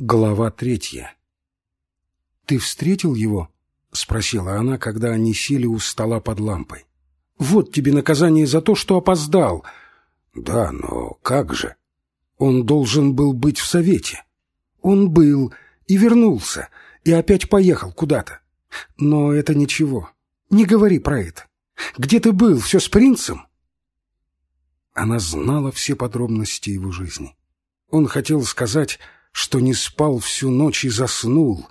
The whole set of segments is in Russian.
Глава третья. «Ты встретил его?» — спросила она, когда они сели у стола под лампой. «Вот тебе наказание за то, что опоздал». «Да, но как же?» «Он должен был быть в совете». «Он был и вернулся, и опять поехал куда-то. Но это ничего. Не говори про это. Где ты был? Все с принцем?» Она знала все подробности его жизни. Он хотел сказать что не спал всю ночь и заснул,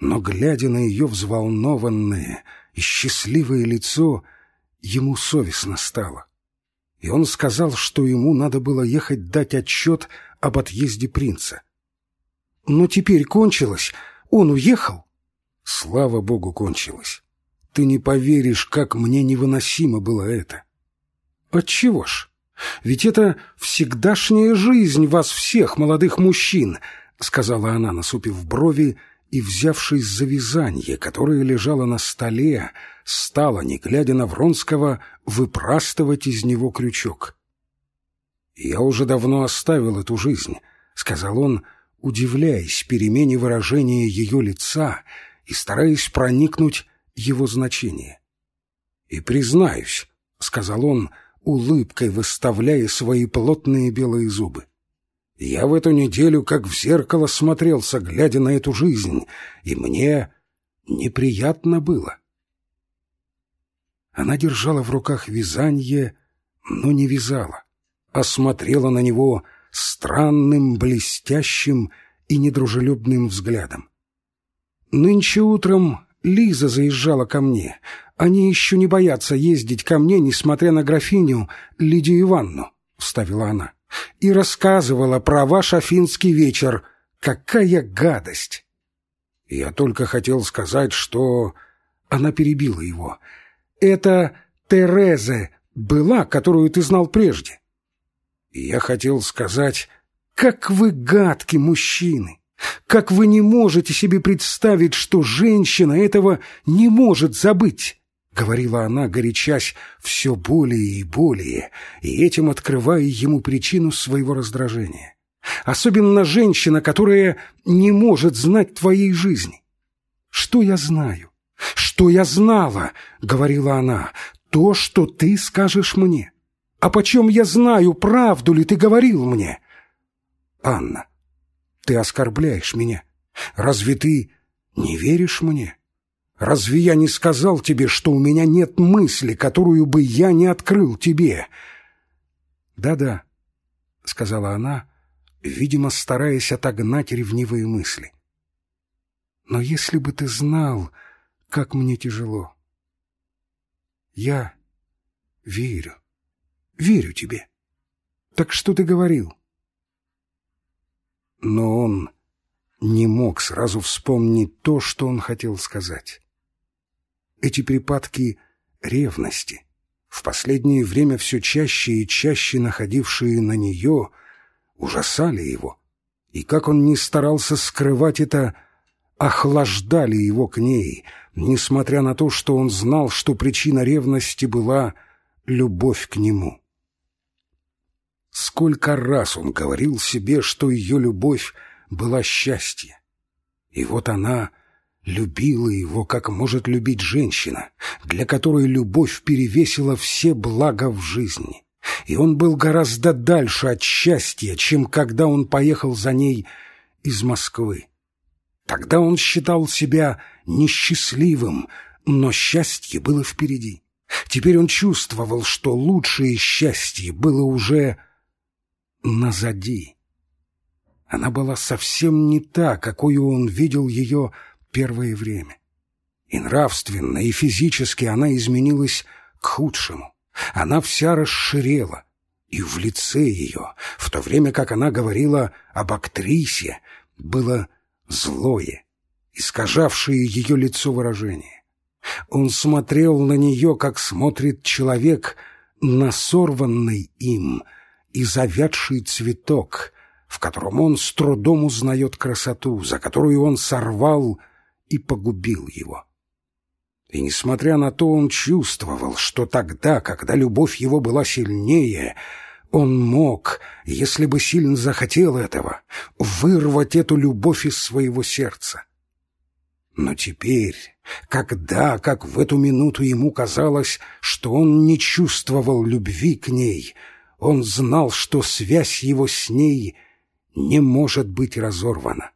но, глядя на ее взволнованное и счастливое лицо, ему совестно стало. И он сказал, что ему надо было ехать дать отчет об отъезде принца. «Но теперь кончилось. Он уехал?» «Слава богу, кончилось. Ты не поверишь, как мне невыносимо было это». «Отчего ж? Ведь это всегдашняя жизнь вас всех, молодых мужчин», — сказала она, насупив брови и, взявшись за вязание, которое лежало на столе, стала, не глядя на Вронского, выпрастывать из него крючок. «Я уже давно оставил эту жизнь», — сказал он, удивляясь перемене выражения ее лица и стараясь проникнуть его значение. «И признаюсь», — сказал он, улыбкой выставляя свои плотные белые зубы, — я в эту неделю как в зеркало смотрелся, глядя на эту жизнь, и мне неприятно было. Она держала в руках вязание, но не вязала, а смотрела на него странным, блестящим и недружелюбным взглядом. Нынче утром Лиза заезжала ко мне. Они еще не боятся ездить ко мне, несмотря на графиню Лидию Ивановну, — вставила она и рассказывала про ваш афинский вечер. Какая гадость! Я только хотел сказать, что... Она перебила его. Это Терезе была, которую ты знал прежде. Я хотел сказать, как вы гадки, мужчины! Как вы не можете себе представить, что женщина этого не может забыть? — говорила она, горячась все более и более, и этим открывая ему причину своего раздражения. «Особенно женщина, которая не может знать твоей жизни». «Что я знаю? Что я знала?» — говорила она. «То, что ты скажешь мне. А почем я знаю, правду ли ты говорил мне?» «Анна, ты оскорбляешь меня. Разве ты не веришь мне?» Разве я не сказал тебе, что у меня нет мысли, которую бы я не открыл тебе?» «Да-да», — сказала она, видимо, стараясь отогнать ревнивые мысли. «Но если бы ты знал, как мне тяжело. Я верю, верю тебе. Так что ты говорил?» Но он не мог сразу вспомнить то, что он хотел сказать. Эти припадки ревности, в последнее время все чаще и чаще находившие на нее, ужасали его. И как он не старался скрывать это, охлаждали его к ней, несмотря на то, что он знал, что причина ревности была любовь к нему. Сколько раз он говорил себе, что ее любовь была счастье. И вот она любила его, как может любить женщина, для которой любовь перевесила все блага в жизни. И он был гораздо дальше от счастья, чем когда он поехал за ней из Москвы. Тогда он считал себя несчастливым, но счастье было впереди. Теперь он чувствовал, что лучшее счастье было уже назади. Она была совсем не та, какой он видел ее первое время. И нравственно, и физически она изменилась к худшему. Она вся расширела, и в лице ее, в то время как она говорила об актрисе, было злое, искажавшее ее лицо выражение. Он смотрел на нее, как смотрит человек на сорванный им и завядший цветок, в котором он с трудом узнает красоту, за которую он сорвал и погубил его. И несмотря на то, он чувствовал, что тогда, когда любовь его была сильнее, Он мог, если бы сильно захотел этого, вырвать эту любовь из своего сердца. Но теперь, когда, как в эту минуту ему казалось, что он не чувствовал любви к ней, он знал, что связь его с ней не может быть разорвана.